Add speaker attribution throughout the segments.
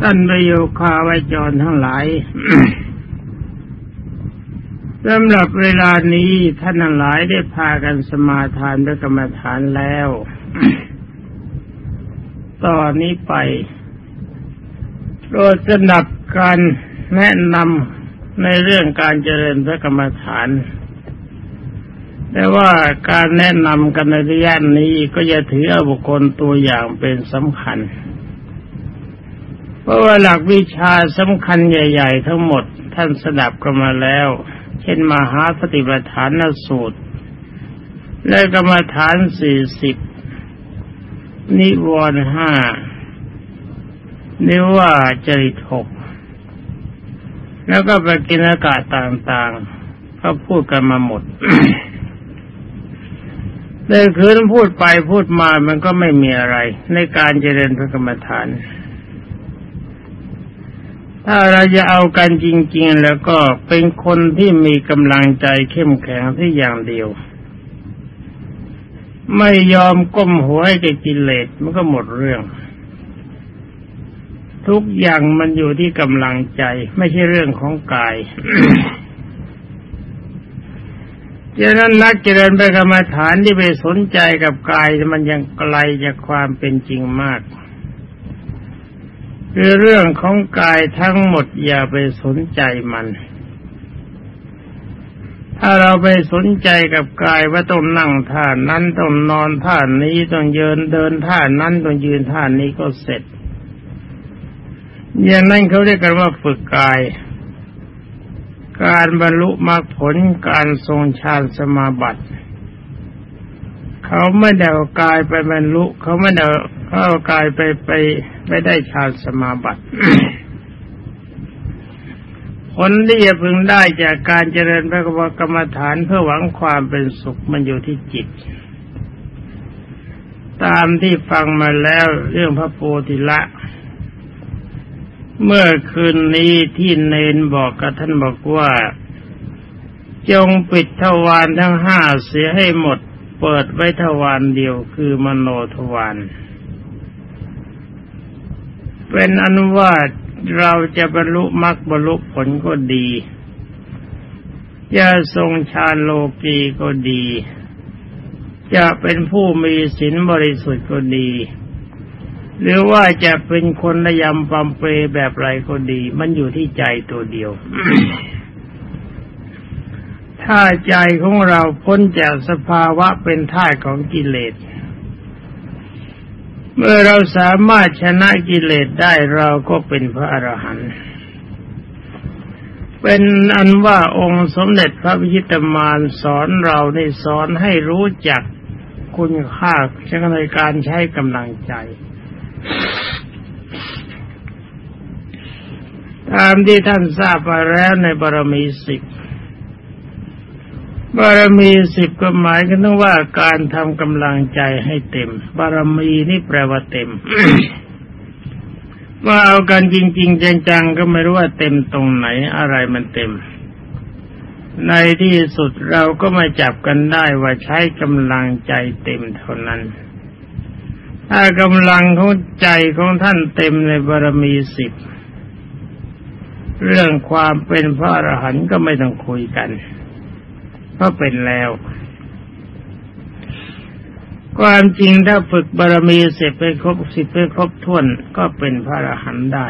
Speaker 1: ท่านประโยคาไวจรทั้งหลายสำหรับเวลานี้ท่านทั้งหลายได้พากันสมาทานด้วยกรรมฐานแล้ว ตอนนี้ไปโปรดสนับการแนะนำในเรื่องการเจริญพระกรรมฐาน แต่ว่าการแนะนำกันในระยะนี้ก็จะถือเอาบุคคลตัวอย่างเป็นสำคัญ เพราะว่าหลักวิชาสำคัญใหญ่ ๆ ทั้งหมดท่านสดับกันมาแล้ว เช่นมหาปฏิปทานสูตร และกรรมฐานสี่สิบนิวรณ์ห้านิว่าจริตหกแล้วก็ไปกินอากาศต่างๆเขาพูดกันมาหมดแต่คืนพูดไปพูดมามันก็ไม่มีอะไร ในการเจริญพระกรรมฐาน ถ้าเราจะเอากันจริง ๆ แล้วก็เป็นคนที่มีกำลังใจเข้มแข็งที่อย่างเดียว ไม่ยอมก้มหัวให้แกกิเลสมันก็หมดเรื่อง ทุกอย่างมันอยู่ที่กำลังใจ ไม่ใช่เรื่องของกายดังนั้นนักเจริญไปกรรมฐานที่ไปสนใจกับกายมันยังไกลจากความเป็นจริงมาก คือเรื่องของกายทั้งหมดอย่าไปสนใจมัน ถ้าเราไปสนใจกับกายว่าต้องนั่งท่านั้นต้องนอนท่านี้ต้องเยินเดินท่านั้นต้องยืนท่านี้ก็เสร็จ อย่างนั้นเขาเรียกกันว่าฝึกกาย การบรรลุมรรคผลการทรงฌานสมาบัติเขาไม่ได้เอากายไปบรรลุเขาไม่ได้เขาเอากายไปไป ไปได้ฌานสมาบัติผลที่จะพึงได้จากการเจริญพระกรรมฐานเพื่อหวังความเป็นสุขมันอยู่ที่จิต ตามที่ฟังมาแล้วเรื่องพระโพธิละ เมื่อคืนนี้ที่เนนบอกกับท่านบอกว่า จงปิดทวารทั้งห้าเสียให้หมด เปิดไว้ทวารเดียวคือมโนทวาร เป็นอนุวาตเราจะบรรลุมรรคบรรลุผลก็ดี จะทรงฌานโลกีก็ดี จะเป็นผู้มีศีลบริสุทธิ์ก็ดี หรือว่าจะเป็นคนระยำปัมเปรแบบไรก็ดี มันอยู่ที่ใจตัวเดียว ถ้าใจของเราพ้นจากสภาวะเป็นท่าของกิเลส เมื่อเราสามารถชนะกิเลสได้เราก็เป็นพระอรหันต์เป็นอันว่าองค์สมเด็จพระพิชิตมารสอนเราในสอนให้รู้จักคุณค่าในการใช้กำลังใจ ตามที่ท่านทราบมาแล้วในบารมีสิบ บารมีสิบก็หมายกันถึงว่าการทำกำลังใจให้เต็ม บารมีนี่แปลว่าเต็มว่าเอากันจริง ๆ จังๆก็ไม่รู้ว่าเต็มตรงไหนอะไรมันเต็ม ในที่สุดเราก็มาจับกันได้ว่าใช้กำลังใจเต็มเท่านั้น ถ้ากำลังของใจของท่านเต็มในบารมีสิบเรื่องความเป็นพระอรหันต์ก็ไม่ต้องคุยกัน เพราะเป็นแล้ว ความจริงถ้าฝึกบารมีเสร็จไปครบสิบไปครบถ้วนก็เป็นพระอรหันต์ได้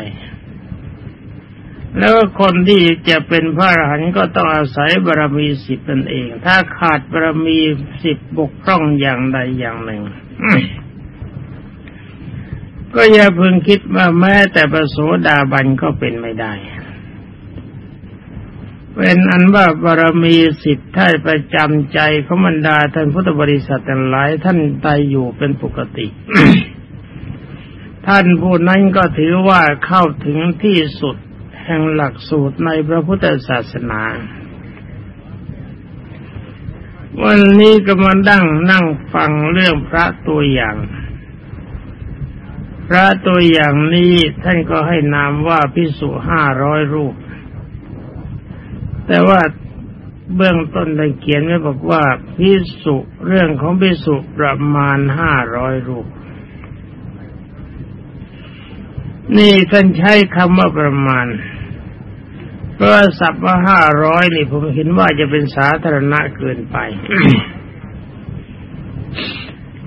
Speaker 1: แล้วคนที่จะเป็นพระอรหันต์ก็ต้องอาศัยบารมีสิบนั่นเอง ถ้าขาดบารมีสิบบกพร่องอย่างใดอย่างหนึ่งก็อย่าพึงคิดว่าแม้แต่ประโสดาบันก็เป็นไม่ได้ เป็นอันว่าบารมีสิทธิ์ท่านประจำใจของบรรดาท่านพุทธบริษัทหลายท่านตายอยู่เป็นปกติ ท่านผู้นั้นก็ถือว่าเข้าถึงที่สุดแห่งหลักสูตรในพระพุทธศาสนา วันนี้ก็มาดั้งนั่งฟังเรื่องพระตัวอย่าง พระตัวอย่างนี้ท่านก็ให้นามว่าพิสุห้าร้อยรูป แต่ว่าเบื้องต้นได้เขียนไว้บอกว่าพิสุเรื่องของพิสุประมาณห้าร้อยรูป นี่ท่านใช้คำว่าประมาณเพราะสับว่าห้าร้อยนี่ผมเห็นว่าจะเป็นสาธารณะเกินไป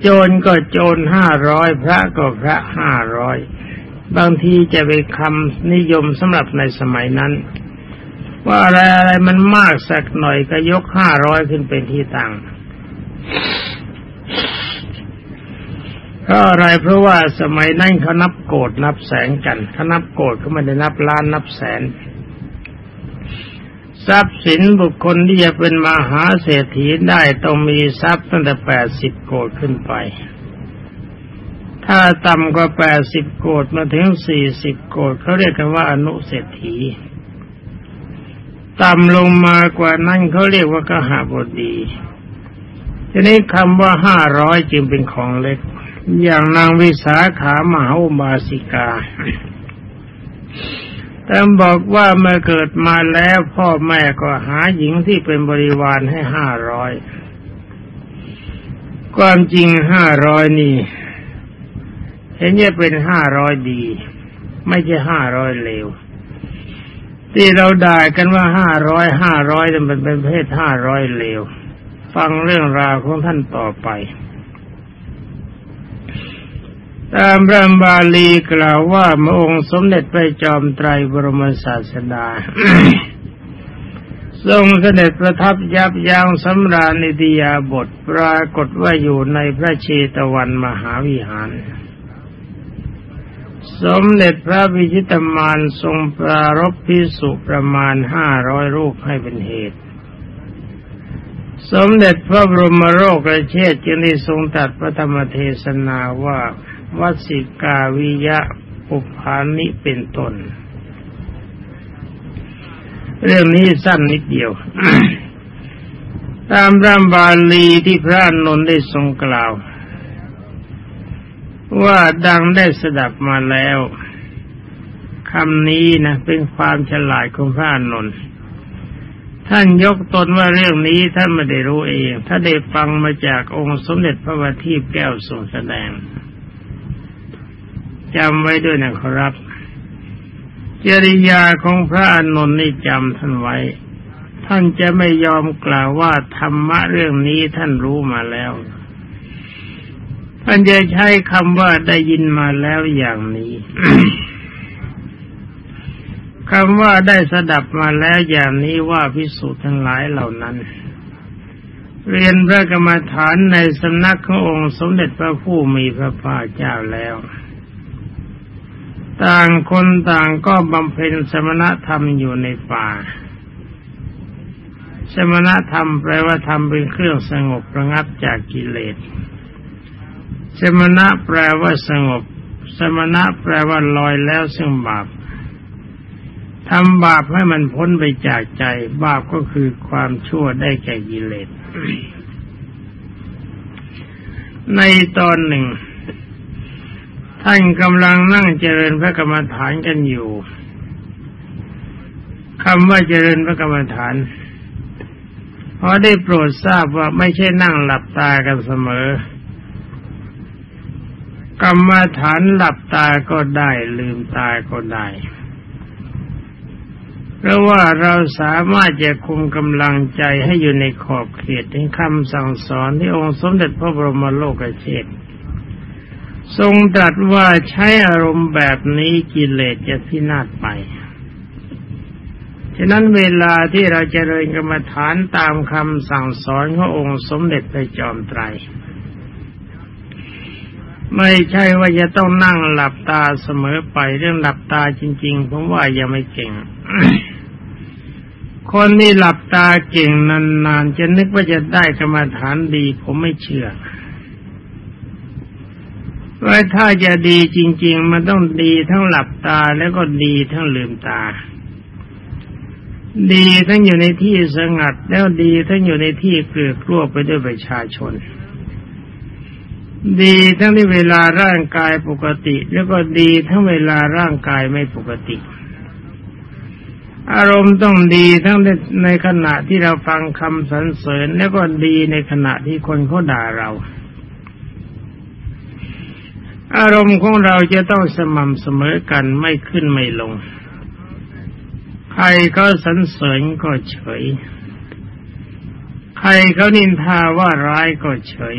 Speaker 1: โจรก็โจรห้าร้อยพระก็พระห้าร้อยบางทีจะเป็นคำนิยมสำหรับในสมัยนั้น ว่าอะไรอะไรมันมากสักหน่อยก็ยกห้าร้อยขึ้นเป็นที่ตั้งเพราะอะไรเพราะว่าสมัยนั้นเขานับโกดนับแสนกันเขานับโกดเขาไม่ได้นับล้านนับแสน ทรัพย์สินบุคคลที่จะเป็นมหาเศรษฐีได้ต้องมีทรัพย์ตั้งแต่แปดสิบโกดขึ้นไป ถ้าต่ำกว่าแปดสิบโกดมาถึงสี่สิบโกดเขาเรียกกันว่าอนุเศรษฐี ต่ำลงมากว่านั้นเขาเรียกว่ากหาบดีทีนี้คำว่าห้าร้อยจึงเป็นของเล็ก อย่างนางวิสาขามหาบาสิกาแต่บอกว่าเมื่อเกิดมาแล้วพ่อแม่ก็หาหญิงที่เป็นบริวารให้ห้าร้อยความจริงห้าร้อยนี่ เห็นจะเป็นห้าร้อยดี ไม่ใช่ห้าร้อยเลว ที่เราด่ากันว่าห้าร้อยห้าร้อยมันเป็นเพศห้าร้อยเลว ฟังเรื่องราวของท่านต่อไป ตามพระบาลีกล่าวว่าพระองค์สมเด็จพระจอมไตรบรมศาสดา ทรงเสด็จประทับยับยั้งสำราญอิติยาบทปรากฏว่าอยู่ในพระเชตวันมหาวิหาร สมเด็จพระวิชิตมานทรงปรารบพิสุประมาณห้าร้อยรูปให้เป็นเหตุ สมเด็จพระบรมโรคกเชษจึงได้ทรงตัดพระธรรมเทศนาว่าวัสิกาวิยะอุปานิเป็นตน เรื่องนี้สั้นนิดเดียว ตามรามบาลีที่พระนนท์ได้ทรงกล่าว ว่าดังได้สดับมาแล้วคำนี้นะเป็นความฉลาดของพระนนท์ท่านยกตนว่าเรื่องนี้ท่านไม่ได้รู้เอง ถ้าได้ฟังมาจากองค์สมเด็จพระบัณฑิตแก้วทรงแสดงจำไว้ด้วยนะครับจริยาของพระอานนท์นี่จำท่านไว้ ท่านจะไม่ยอมกล่าวว่าธรรมะเรื่องนี้ท่านรู้มาแล้ว ท่านจะใช้คำว่าได้ยินมาแล้วอย่างนี้คำว่าได้สดับมาแล้วอย่างนี้ว่าพิสูจน์ทั้งหลายเหล่านั้น เรียนพระกรรมฐานในสำนักขององค์สมเด็จพระผู้มีพระภาคเจ้าแล้ว ต่างคนต่างก็บำเพ็ญสมณธรรมอยู่ในป่า สมณธรรมแปลว่าธรรมเป็นเครื่องสงบระงับจากกิเลส สมณะแปลว่าสงบ สมณะแปลว่าลอยแล้วซึ่งบาปทำบาปให้มันพ้นไปจากใจ บาปก็คือความชั่วได้แก่กิเลส ในตอนหนึ่ง ท่านกำลังนั่งเจริญพระกรรมฐานกันอยู่คำว่าเจริญพระกรรมฐานเพราะได้โปรดทราบว่าไม่ใช่นั่งหลับตากันเสมอ กรรมฐานหลับตาก็ได้ ลืมตาก็ได้ เพราะว่าเราสามารถจะคุมกำลังใจให้อยู่ในขอบเขตถึงคำสั่งสอนที่องค์สมเด็จพระบรมโลกเชษทรงตรัสว่าใช้อารมณ์แบบนี้กิเลสจะพินาศไป ฉะนั้นเวลาที่เราจเจริญกรรมฐานตามคำสั่งสอนขององค์สมเด็จพระจอมไตร ไม่ใช่ว่าจะต้องนั่งหลับตาเสมอไปเรื่องหลับตาจริง ๆ ผมว่ายังไม่เก่ง คนที่หลับตาเก่งนานๆจะนึกว่าจะได้กรรมฐานดี ผมไม่เชื่อว่าถ้าจะดีจริง ๆ มันต้องดีทั้งหลับตาแล้วก็ดีทั้งลืมตา ดีทั้งอยู่ในที่สงัดแล้วดีทั้งอยู่ในที่เกลือกลัวไปด้วยประชาชน ดีทั้งที่เวลาร่างกายปกติ แล้วก็ดีทั้งเวลาร่างกายไม่ปกติ อารมณ์ต้องดีทั้งในขณะที่เราฟังคำสรรเสริญ แล้วก็ดีในขณะที่คนเขาด่าเรา อารมณ์ของเราจะต้องสม่ำเสมอกันไม่ขึ้นไม่ลง ใครเขาสรรเสริญก็เฉย ใครเขานินทาว่าร้ายก็เฉย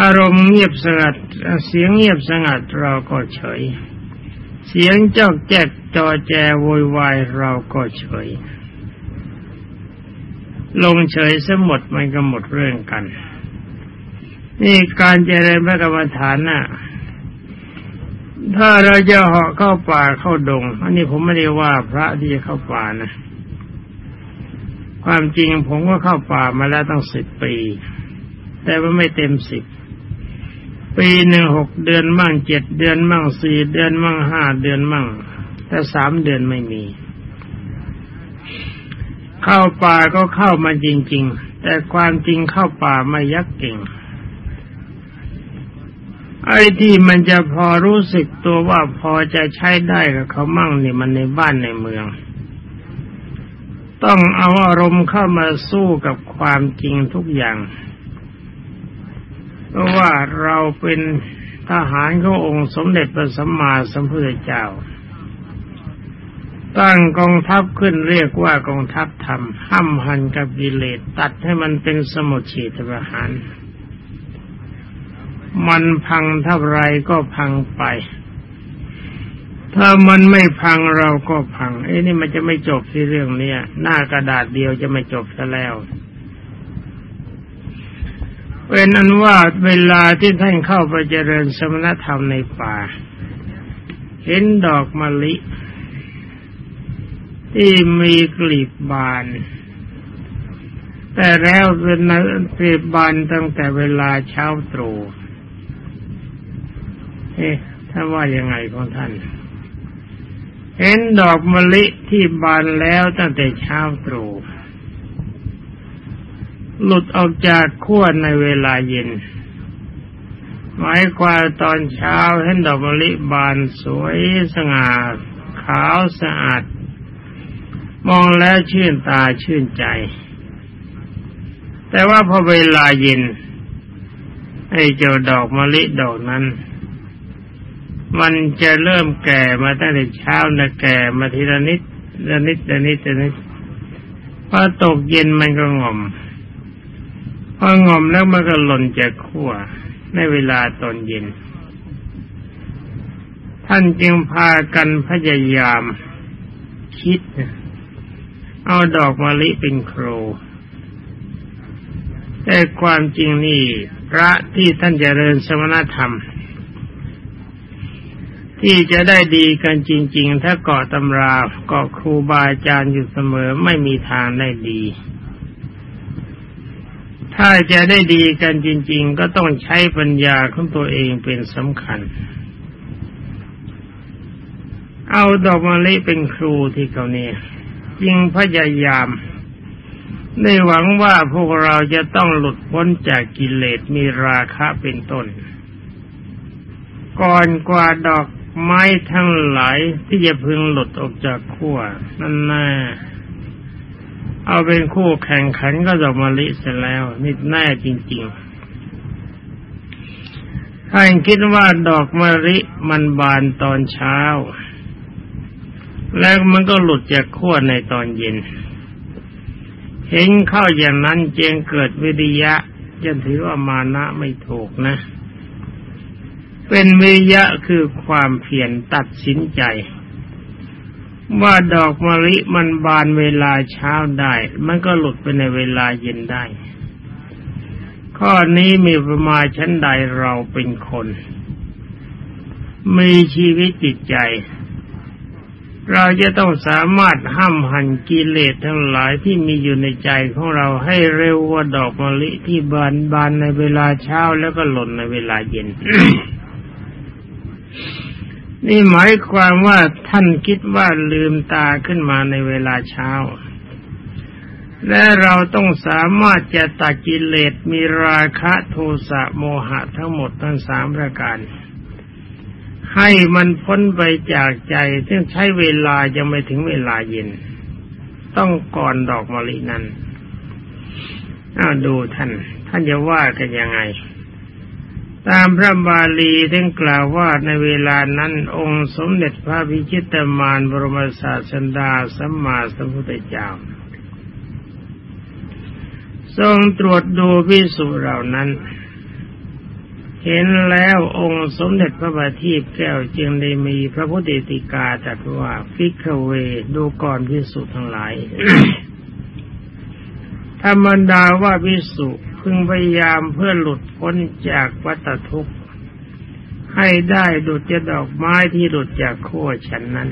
Speaker 1: อารมณ์เงียบสงัด เสียงเงียบสงัดเราก็เฉย เสียงเจ้าแจ๊กจอแจโวยวายเราก็เฉย ลงเฉยสหมดมันก็หมดเรื่องกัน นี่การเจริญพระกรรมฐานน่ะถ้าเราจะเหาะเข้าป่าเข้าดง อันนี้ผมไม่ได้ว่าพระที่จะเข้าป่านะ ความจริงผมก็เข้าป่ามาแล้วตั้งสิบปี แต่ว่าไม่เต็มสิบ ปีหนึ่งหกเดือนมั่งเจ็ดเดือนมั่งสี่เดือนมั่งห้าเดือนมั่ง แต่สามเดือนไม่มี เข้าป่าก็เข้ามาจริง ๆ แต่ความจริงเข้าป่าไม่ยักเก่ง ไอ้ที่มันจะพอรู้สึกตัวว่าพอจะใช้ได้กับเขามั่งนี่มันในบ้านในเมือง ต้องเอาอารมณ์เข้ามาสู้กับความจริงทุกอย่าง เพราะว่าเราเป็นทหารขององค์สมเด็จพระสัมมาสัมพุทธเจ้า ตั้งกองทัพขึ้นเรียกว่ากองทัพธรรมห้ำหันกับกิเลสตัดให้มันเป็นสมุทเฉทประหาร มันพังเท่าไรก็พังไป ถ้ามันไม่พังเราก็พัง เอ้นี่มันจะไม่จบที่เรื่องเนี้ย หน้ากระดาษเดียวจะไม่จบซะแล้ว เป็นอันว่าเวลาที่ท่านเข้าไปเจริญสมณธรรมในป่า เห็นดอกมะลิ ที่มีกลีบบาน แต่แล้วเป็นกลีบบานตั้งแต่เวลาเช้าตรู่เอ๊ะท่านว่ายังไงของท่าน เห็นดอกมะลิที่บานแล้วตั้งแต่เช้าตรู่ หลุดออกจากขั้วในเวลาเย็น หมายความตอนเช้าเห็นดอกมะลิบานสวยสง่าขาวสะอาด มองแล้วชื่นตาชื่นใจ แต่ว่าพอเวลาเย็น ไอ้เจ้าดอกมะลิดอกนั้น มันจะเริ่มแก่มาตั้งแต่เช้านะแก่มาทีละนิดละนิดละนิดละนิดพอตกเย็นมันก็งอม พองอมแล้วมันก็หล่นจากขั้วในเวลาตอนเย็น ท่านจึงพากันพยายามคิด เอาดอกมะลิเป็นครูแต่ความจริงนี่พระที่ท่านเจริญสมณธรรม ที่จะได้ดีกันจริง ๆ ถ้าเกาะตำราเกาะครูบาอาจารย์อยู่เสมอไม่มีทางได้ดี ถ้าจะได้ดีกันจริง ๆ ก็ต้องใช้ปัญญาของตัวเองเป็นสำคัญ เอาดอกมะลิเป็นครูที่เขาเนี่ยยิงพยายามในหวังว่าพวกเราจะต้องหลุดพ้นจากกิเลสมีราคะเป็นต้น ก่อนกว่าดอกไม้ทั้งหลายที่จะพึงหลุดออกจากขั้วนั่นแน่ เอาเป็นคู่แข่งขันก็ดอกมะลิเสร็จแล้วนี่แน่จริงๆท่านคิดว่าดอกมะลิมันบานตอนเช้า แล้วมันก็หลุดจากขั้วในตอนเย็น เห็นเข้าอย่างนั้นเจงเกิดวิริยะจะถือว่ามานะไม่ถูกนะ เป็นวิยะคือความเพียรตัดสินใจ ว่าดอกมะลิมันบานเวลาเช้าได้ มันก็หลุดไปในเวลาเย็นได้ ข้อนี้มีประมาณชั้นใดเราเป็นคน มีชีวิตจิตใจ เราจะต้องสามารถห้ามหันกิเลสทั้งหลายที่มีอยู่ในใจของเราให้เร็วกว่าดอกมะลิที่บานบานในเวลาเช้าแล้วก็หล่นในเวลาเย็น นี่หมายความว่าท่านคิดว่าลืมตาขึ้นมาในเวลาเช้า และเราต้องสามารถจะตัดกิเลสมีราคะโทสะโมหะทั้งหมดทั้งสามประการ ให้มันพ้นไปจากใจ ซึ่งใช้เวลายังไม่ถึงเวลาเย็น ต้องก่อนดอกมะลินั้นอ้าวดูท่าน ท่านจะว่ากันยังไง ตามพระบาลีได้กล่าวว่าในเวลานั้น องค์สมเด็จพระพิชิตมารบรมศาสดาสัมมาสัมพุทธเจ้า ทรงตรวจดูพิสุเหล่านั้น เห็นแล้วองค์สมเด็จพระบาทีพแก้วจึงได้มีพระพุทธติกาตรัสว่าฟิกเวดูก่อนพิสุทั้งหลายธรรมดาว่าพิสุ พึงพยายามเพื่อหลุดพ้นจากวัฏทุกข์ ให้ได้ดุจจะดอกไม้ที่หลุดจากขั้วฉันนั้น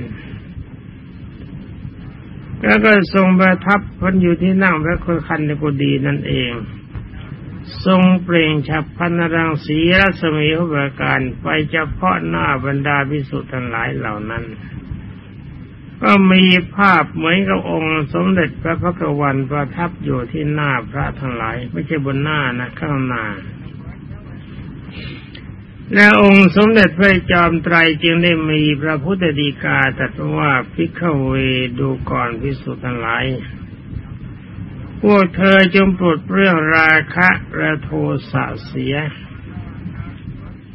Speaker 1: แล้วก็ทรงประทับพันอยู่ที่นั่งพระคนคันในกุดีนั่นเอง ทรงเปล่งฉับพันรังสีรัศมีหุบการไปเฉพาะหน้าบรรดาพิสุทธ์ทั้งหลายเหล่านั้น ก็มีภาพเหมือนกับองค์สมเด็จพระพักวันประทับอยู่ที่หน้าพระทั้งหลาย ไม่ใช่บนหน้านะข้างหน้าและองค์สมเด็จพระจอมไตรจึงได้มีพระพุทธดีกาตรัสว่าพิฆเวดูก่อนพิสุทั้งหลายพวกเธอจงปลดเรื่องราคะระโทสะเสีย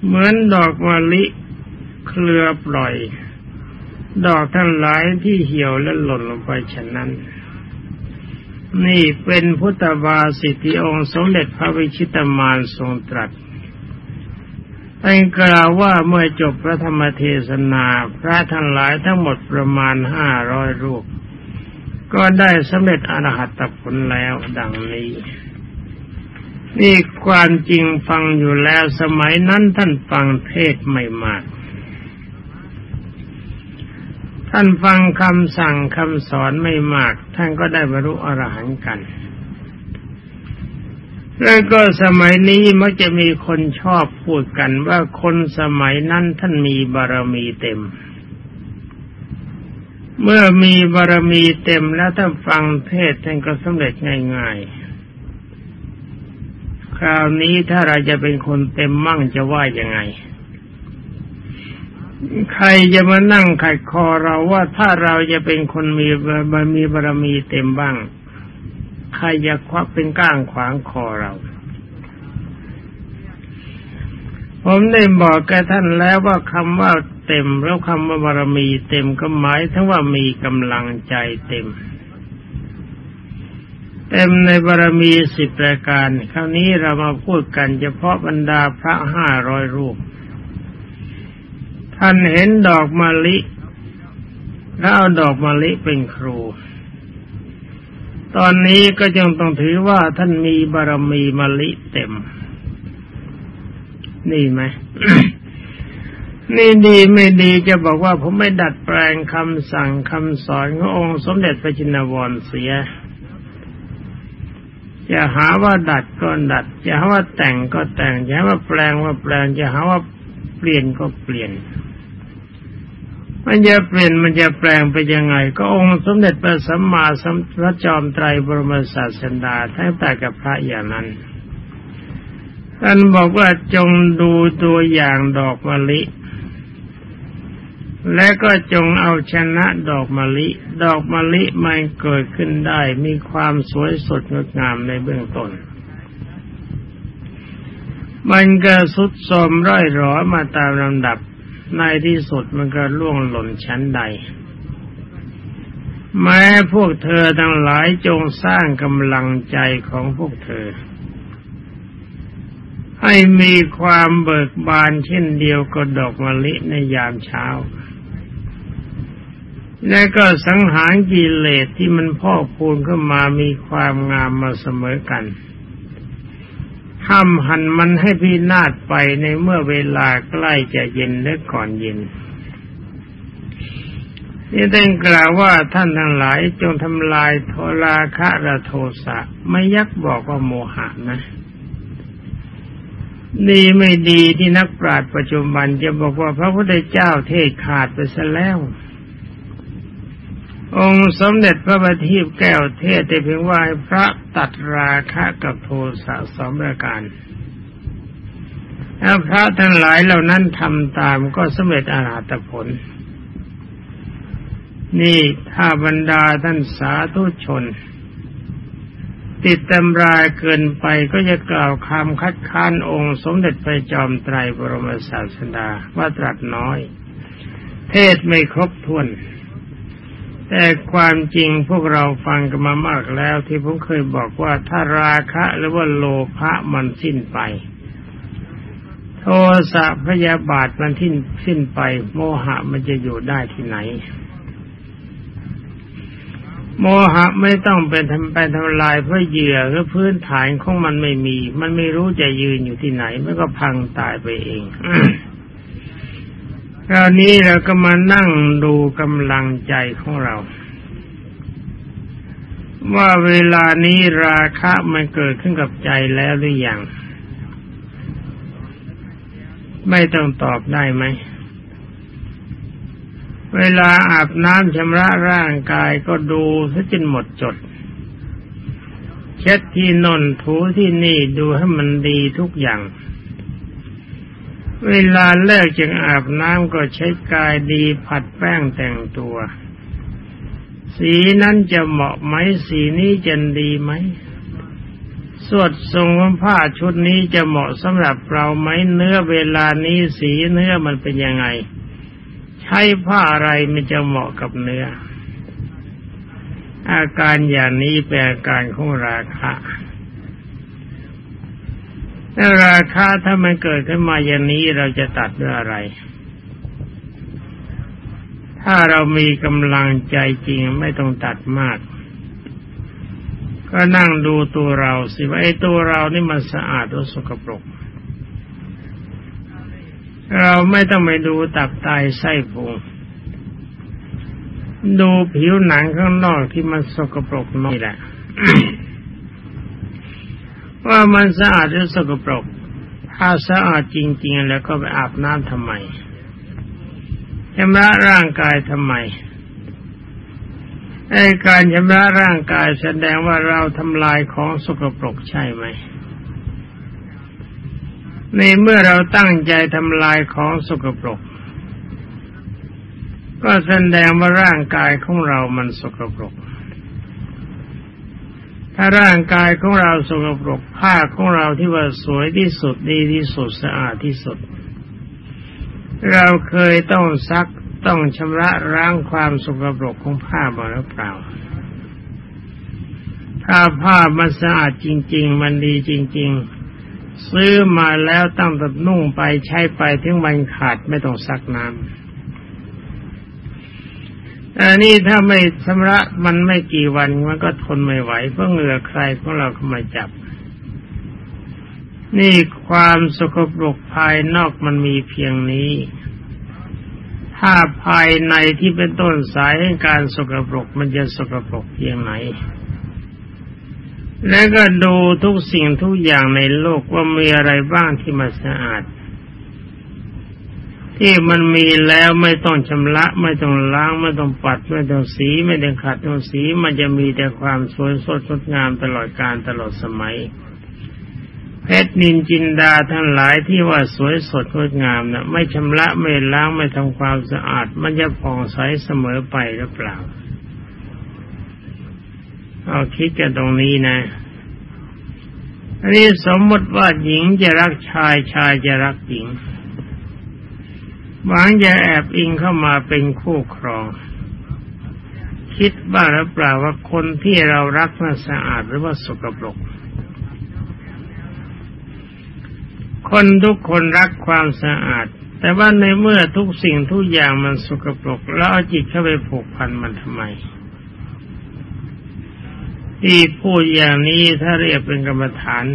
Speaker 1: เหมือนดอกมะลิเครือปล่อย ดอกทั้งหลายที่เหี่ยวและหล่นลงไปฉะนั้น นี่เป็นพุทธบาสิทธิองค์สมเด็จพระวิชิตมานทรงตรัสเอันกล่าวว่าเมื่อจบพระธรรมเทศนา พระทั้งหลายทั้งหมดประมาณห้าร้อยรูป ก็ได้สำเร็จอรหัตผลแล้วดังนี้ นี่ความจริงฟังอยู่แล้วสมัยนั้นท่านฟังเทศไม่มาก ท่านฟังคำสั่งคำสอนไม่มาก ท่านก็ได้บรรลุอรหันต์กัน แล้วก็สมัยนี้มักจะมีคนชอบพูดกันว่าคนสมัยนั้นท่านมีบารมีเต็ม เมื่อมีบารมีเต็มแล้วถ้านฟังเทศท่านก็สำเร็จง่ายๆ คราวนี้ถ้าเราจะเป็นคนเต็มมั่งจะว่ายังไง ใครจะมานั่งขัดคอเราว่าถ้าเราจะเป็นคนมีบารมีบารมีเต็มบ้าง ใครจะควักเป็นก้างขวางคอเรา ผมได้บอกแกท่านแล้วว่าคำว่าเต็มแล้วคำว่าบารมีเต็มก็หมายถึงว่ามีกำลังใจเต็ม เต็มในบารมีสิบรายการ คราวนี้เรามาพูดกันเฉพาะบรรดาพระห้าร้อยรูป ท่านเห็นดอกมะลิ แล้วเอาดอกมะลิเป็นครู ตอนนี้ก็จึงต้องถือว่าท่านมีบารมีมะลิเต็ม นี่ไหมนี่ดีไม่ดีจะบอกว่าผมไม่ดัดแปลงคำสั่งคำสอนขององค์สมเด็จพระจินวรเสียจะหาว่าดัดก็ดัดจะหาว่าแต่งก็แต่งจะหาว่าแปลงว่าแปลงจะหาว่าเปลี่ยนก็เปลี่ยน มันจะเปลี่ยนมันจะแปลงไปยังไง ก็องค์สมเด็จพระสัมมาสัมพุทธจอมไตรบรมศาสดาทั้งแต่กับพระอย่างนั้นท่านบอกว่าจงดูตัวอย่างดอกมะลิ และก็จงเอาชนะดอกมะลิ ดอกมะลิมันเกิดขึ้นได้ มีความสวยสดงดงามในเบื้องต้นมันก็สุดโทมร่อยหรอมาตามลำดับ ในที่สุดมันก็ล่วงหล่นชั้นใด แม้พวกเธอทั้งหลายจงสร้างกำลังใจของพวกเธอ ให้มีความเบิกบานเช่นเดียวกับดอกมะลิในยามเช้า และก็สังหารกิเลสที่มันพ่อพูนเข้ามามีความงามมาเสมอกัน ห้ามหันมันให้พินาศไปในเมื่อเวลาใกล้จะเย็นและก่อนเย็นนี่ได้กล่าวว่าท่านทั้งหลายจงทำลายโทราคะระโทสะไม่ยักบอกว่าโมหะนะดีไม่ดีที่นักปราชญ์ปัจจุบันจะบอกว่าพระพุทธเจ้าเทศขาดไปซะแล้ว องค์สมเด็จพระบัณฑิตแก้วเทศได้เพียงว่าพระตัดราคะกับโทสะสองประการแล้วพระทั้งหลายเหล่านั้นทำตามก็สำเร็จอรหัตผล นี่ถ้าบรรดาท่านสาธุชน ติดตำรายเกินไปก็จะกล่าวคำคัดค้านองค์สมเด็จพระจอมไตรบรมศาสดาว่าตรัสน้อย เทศไม่ครบถ้วน แต่ความจริงพวกเราฟังกันมามากแล้วที่ผมเคยบอกว่าถ้าราคะหรือว่าโลภะมันสิ้นไป โทสะพยาบาทมันทิ้นสิ้นไป โมหะมันจะอยู่ได้ที่ไหน โมหะไม่ต้องเป็นทำไปทำลายเพราะเหยื่อหรือพื้นฐานของมันไม่มี มันไม่รู้จะยืนอยู่ที่ไหน มันก็พังตายไปเอง คราวนี้เราก็มานั่งดูกำลังใจของเรา ว่าเวลานี้ราคะมันเกิดขึ้นกับใจแล้วหรือยัง ไม่ต้องตอบได้ไหม เวลาอาบน้ำชำระร่างกายก็ดูซะจนหมดจด เช็ดที่นนถูที่นี่ดูให้มันดีทุกอย่าง เวลาเลิกจึงอาบน้ำก็ใช้กายดีผัดแป้งแต่งตัว สีนั้นจะเหมาะไหม สีนี้จะดีไหมสวดทรงผ้าชุดนี้จะเหมาะสำหรับเราไหมเนื้อเวลานี้สีเนื้อมันเป็นยังไง ใช้ผ้าอะไรมันจะเหมาะกับเนื้อ อาการอย่างนี้เป็นอาการของราคะถ้า ราคะถ้ามันเกิดขึ้นมาอย่างนี้เราจะตัดด้วยอะไร ถ้าเรามีกำลังใจจริงไม่ต้องตัดมาก ก็นั่งดูตัวเราสิว่าไอ้ตัวเรานี่มันสะอาดหรือสกปรก เราไม่ต้องไปดูตับไตไส้พุงดูผิวหนังข้างนอกที่มันสกปรกน้อยแหละ ว่ามันสะอาดหรือสกปรก ถ้าสะอาดจริง ๆ แล้วก็ไปอาบน้ำทำไมชำระร่างกายทำไมไอ้การชำระร่างกายแสดงว่าเราทำลายของสกปรกใช่ไหม ในเมื่อเราตั้งใจทำลายของสกปรก ก็แสดงว่าร่างกายของเรามันสกปรก ถ้าร่างกายของเราสกปรกผ้าของเราที่ว่าสวยที่สุดดีที่สุดสะอาดที่สุด เราเคยต้องซักต้องชำระล้างความสกปรกของผ้ามาหรือเปล่า ถ้าผ้ามันสะอาดจริง ๆ มันดีจริง ๆ ซื้อมาแล้วตั้งแต่นุ่งไปใช้ไปถึงวันขาดไม่ต้องซักน้ำ อันนี้ถ้าไม่ชำระมันไม่กี่วันมันก็ทนไม่ไหวเพราะเหงื่อใครของเราเข้ามาจับ นี่ความสกปรกภายนอกมันมีเพียงนี้ ถ้าภายในที่เป็นต้นสายแห่งการสกปรกมันจะสกปรกเพียงไหน แล้วก็ดูทุกสิ่งทุกอย่างในโลกว่ามีอะไรบ้างที่มันสะอาด ที่มันมีแล้วไม่ต้องชำระไม่ต้องล้างไม่ต้องปัดไม่ต้องสี ไม่ต้องขัดต้องสีมันจะมีแต่ความสวยสดงดงามตลอดกาลตลอดสมัย เพชรนินจินดาทั้งหลายที่ว่าสวยสดงดงามนะ่ะ ไม่ชำระไม่ล้างไม่ทำความสะอาด มันจะผ่องใสเสมอไปหรือเปล่า เอาคิดกันตรงนี้นะอันนี้สมมติว่าหญิงจะรักชายชายจะรักหญิง หวังจะแอบอิงเข้ามาเป็นคู่ครอง คิดบ้างหรือเปล่าว่าคนที่เรารักน่าสะอาดหรือว่าสกปรก คนทุกคนรักความสะอาด แต่ว่าในเมื่อทุกสิ่งทุกอย่างมันสกปรก แล้วเอาจิตเข้าไปผูกพันมันทำไม ที่พูดอย่างนี้ถ้าเรียกเป็นกรรมฐาน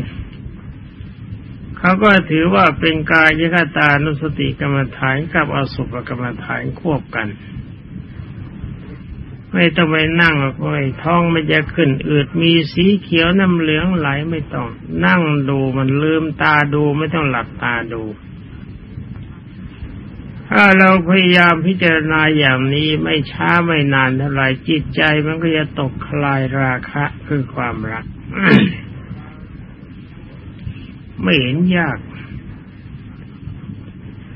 Speaker 1: เขาก็ถือว่าเป็นกายยคตานุสติกรรมฐานกับอสุภกรรมฐานควบกัน ไม่ต้องไปนั่งหรอกเลยท้องไม่จะขึ้นอืดมีสีเขียวน้ำเหลืองไหลไม่ต้อง นั่งดูมันลืมตาดูไม่ต้องหลับตาดูถ้าเราพยายามพิจารณาอย่างนี้ไม่ช้าไม่นานเท่าไรจิตใจมันก็จะตกคลายราคะคือความรัก ไม่เห็นยาก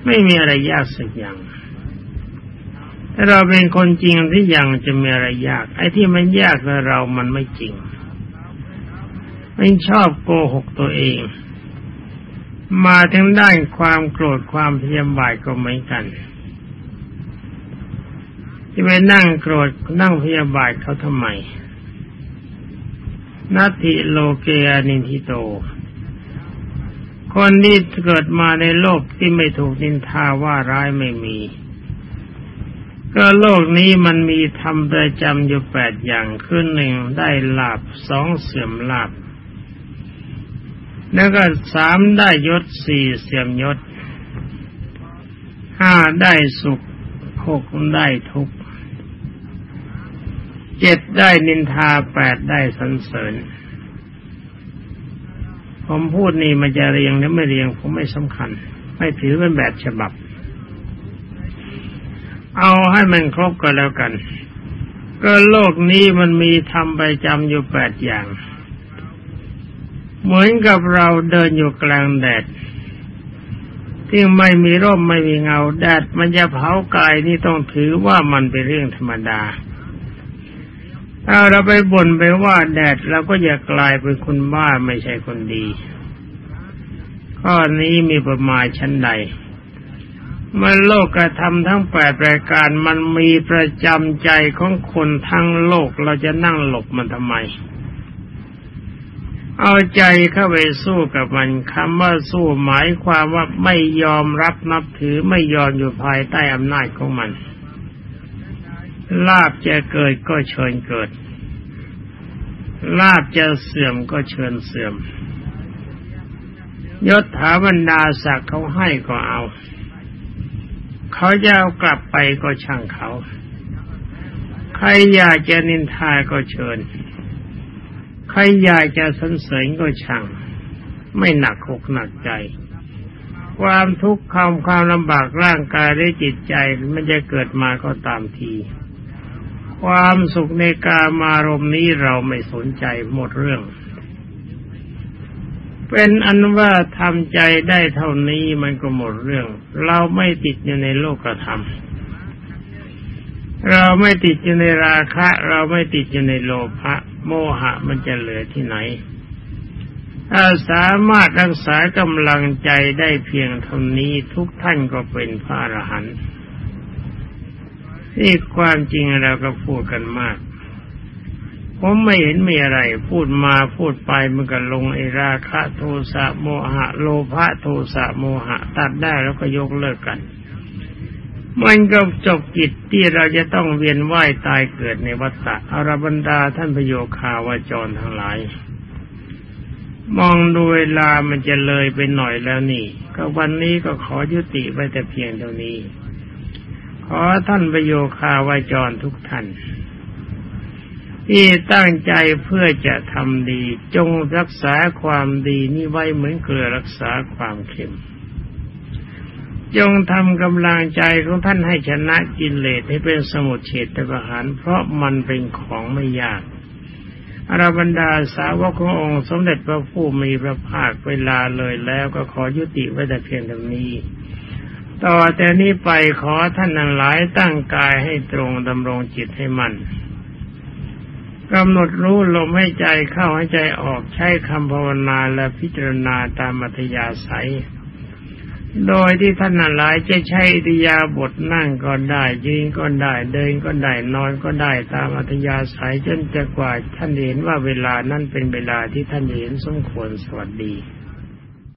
Speaker 1: ไม่มีอะไรยากสักอย่างถ้าเราเป็นคนจริงที่ยังจะมีอะไรยาก ไอ้ที่มันยากกับเรามันไม่จริง ไม่ชอบโกหกตัวเอง มาทั้งด้านความโกรธความพยาบาทก็เหมือนกันที่ไปนั่งโกรธนั่งพยาบาทเขาทำไมนัตติโลเกอนินทิโต คนที่เกิดมาในโลกที่ไม่ถูกนินทาว่าร้ายไม่มี ก็โลกนี้มันมีธรรมประจำอยู่แปดอย่างคือหนึ่งได้ลาบสองเสื่อมลาบ แล้วก็สามได้ยศสี่เสื่อมยศห้าได้สุขหกได้ทุกข์เจ็ดได้นินทาแปดได้สันเสริญ ผมพูดนี่มันจะเรียงหรือไม่เรียง ผมไม่สำคัญ ไม่ถือเป็นแบบฉบับ เอาให้มันครบก็แล้วกัน ก็โลกนี้มันมีทำไปจำอยู่แปดอย่าง เหมือนกับเราเดินอยู่กลางแดดที่ไม่มีร่มไม่มีเงาแดดมันจะเผากายนี่ต้องถือว่ามันเป็นเรื่องธรรมดา ถ้าเราไปบ่นไปว่าแดดเราก็อย่ากลายเป็นคนบ้าไม่ใช่คนดี ข้อนี้มีประมาณชั้นใดมันโลกกระทำทั้งแปดรายการมันมีประจำใจของคนทั้งโลกเราจะนั่งหลบมันทำไม เอาใจเข้าไปสู้กับมันคำว่าสู้หมายความว่าไม่ยอมรับนับถือไม่ยอมอยู่ภายใต้อำนาจของมัน ลาบจะเกิดก็เชิญเกิด ลาบจะเสื่อมก็เชิญเสื่อม ยศถาบรรดาศักดิ์เขาให้ก็เอา เขาจะเอากลับไปก็ช่างเขา ใครอยากจะนินทาก็เชิญ ใครอยากจะสรรเสริญก็ช่าง ไม่หนักหกหนักใจความทุกข์ความความลำบากร่างกายและจิตใจมันจะเกิดมาก็ตามที ความสุขในกามารมณ์นี้เราไม่สนใจหมดเรื่อง เป็นอันว่าทำใจได้เท่านี้มันก็หมดเรื่อง เราไม่ติดอยู่ในโลกธรรมเราไม่ติดอยู่ในราคะ เราไม่ติดอยู่ในโลภะโมหะมันจะเหลือที่ไหนถ้าสามารถรักษากำลังใจได้เพียงเท่านี้ทุกท่านก็เป็นพระอรหันต์ นี่ความจริงเราก็พูดกันมาก ผมไม่เห็นมีอะไร พูดมาพูดไปมันก็ลงไอราคะโทสะโมหะ โลภะโทสะโมหะ ตัดได้แล้วก็ยกเลิกกัน มันก็จบกิจที่เราจะต้องเวียนว่ายตายเกิดในวัฏฏะอรบรรดาท่านพโยคาวาจรทั้งหลาย มองดูเวลามันจะเลยไปหน่อยแล้วนี่ ก็วันนี้ก็ขอยุติไว้แต่เพียงเท่านี้ ขอท่านประโยคาวาจรทุกท่านที่ตั้งใจเพื่อจะทำดี จงรักษาความดีนี้ไว้เหมือนเกลือรักษาความเค็ม จงทำกำลังใจของท่านให้ชนะกิเลสให้เป็นสมุทเฉตประหาร เพราะมันเป็นของไม่ยากอรบรรดาสาวกขององค์สมเด็จพระผู้มีพระภาคเวลาเลยแล้วก็ขอยุติไว้แต่เพียงเท่านี้ ต่อแต่นี้ไปขอท่านทั้งหลายตั้งกายให้ตรงดำรงจิตให้มัน่นกำหนดรู้ลมให้ใจเข้าให้ใจออกใช้คำภาวนาและพิจารณาตามมัธยาศัย โดยที่ท่านทั้งหลายจะใช้อิยาบทนั่งก็ได้ยืนก็ได้เดินก็ได้นอนก็ได้ตามอัธยาศัยจนจะกว่าท่านเห็นว่าเวลานั้นเป็นเวลาที่ท่านเห็นสมควรสวัสดี